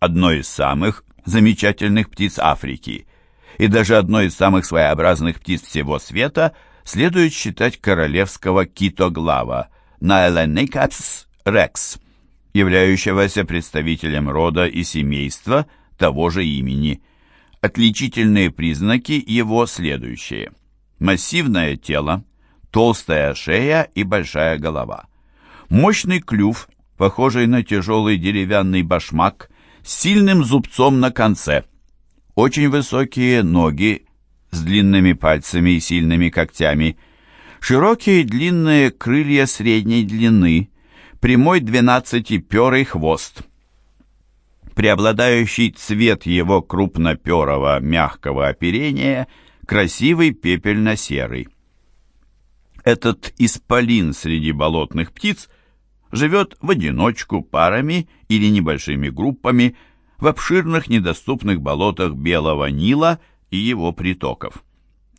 одной из самых замечательных птиц Африки и даже одной из самых своеобразных птиц всего света следует считать королевского китоглава Наэленикапс рекс, являющегося представителем рода и семейства того же имени. Отличительные признаки его следующие. Массивное тело, толстая шея и большая голова. Мощный клюв, похожий на тяжелый деревянный башмак, с сильным зубцом на конце. Очень высокие ноги с длинными пальцами и сильными когтями. Широкие длинные крылья средней длины, прямой двенадцатиперый хвост. Преобладающий цвет его крупноперого мягкого оперения красивый пепельно-серый. Этот исполин среди болотных птиц живет в одиночку, парами или небольшими группами в обширных недоступных болотах Белого Нила и его притоков.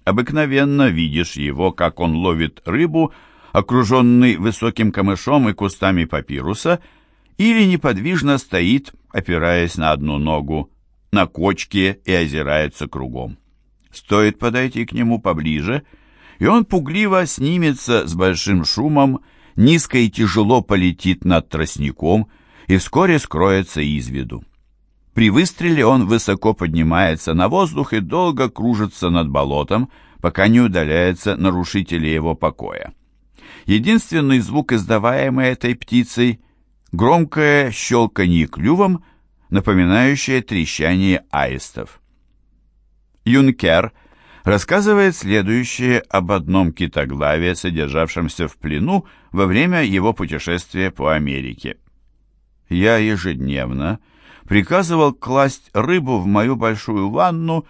Обыкновенно видишь его, как он ловит рыбу, окруженный высоким камышом и кустами папируса, или неподвижно стоит, опираясь на одну ногу, на кочке и озирается кругом. Стоит подойти к нему поближе, и он пугливо снимется с большим шумом, низко и тяжело полетит над тростником и вскоре скроется из виду. При выстреле он высоко поднимается на воздух и долго кружится над болотом, пока не удаляется нарушители его покоя. Единственный звук, издаваемый этой птицей, громкое щелканье клювом, напоминающее трещание аистов. Юнкер рассказывает следующее об одном китоглаве, содержавшемся в плену во время его путешествия по Америке. «Я ежедневно приказывал класть рыбу в мою большую ванну,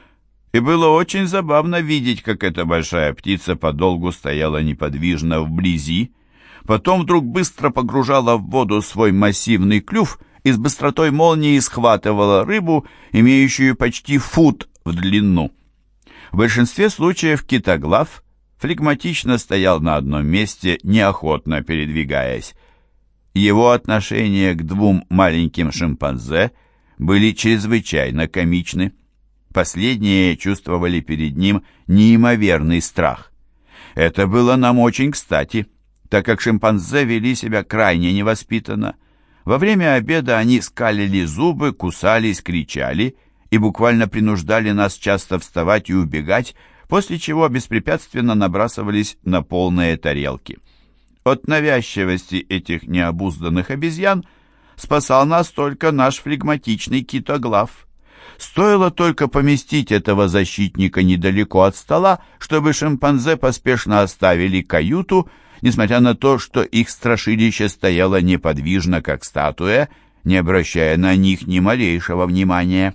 и было очень забавно видеть, как эта большая птица подолгу стояла неподвижно вблизи, потом вдруг быстро погружала в воду свой массивный клюв и с быстротой молнии схватывала рыбу, имеющую почти фут в длину. В большинстве случаев китоглав флегматично стоял на одном месте, неохотно передвигаясь. Его отношение к двум маленьким шимпанзе – были чрезвычайно комичны. Последние чувствовали перед ним неимоверный страх. Это было нам очень кстати, так как шимпанзе вели себя крайне невоспитанно. Во время обеда они скалили зубы, кусались, кричали и буквально принуждали нас часто вставать и убегать, после чего беспрепятственно набрасывались на полные тарелки. От навязчивости этих необузданных обезьян – спасал нас только наш флегматичный китоглав. Стоило только поместить этого защитника недалеко от стола, чтобы шимпанзе поспешно оставили каюту, несмотря на то, что их страшилище стояло неподвижно, как статуя, не обращая на них ни малейшего внимания.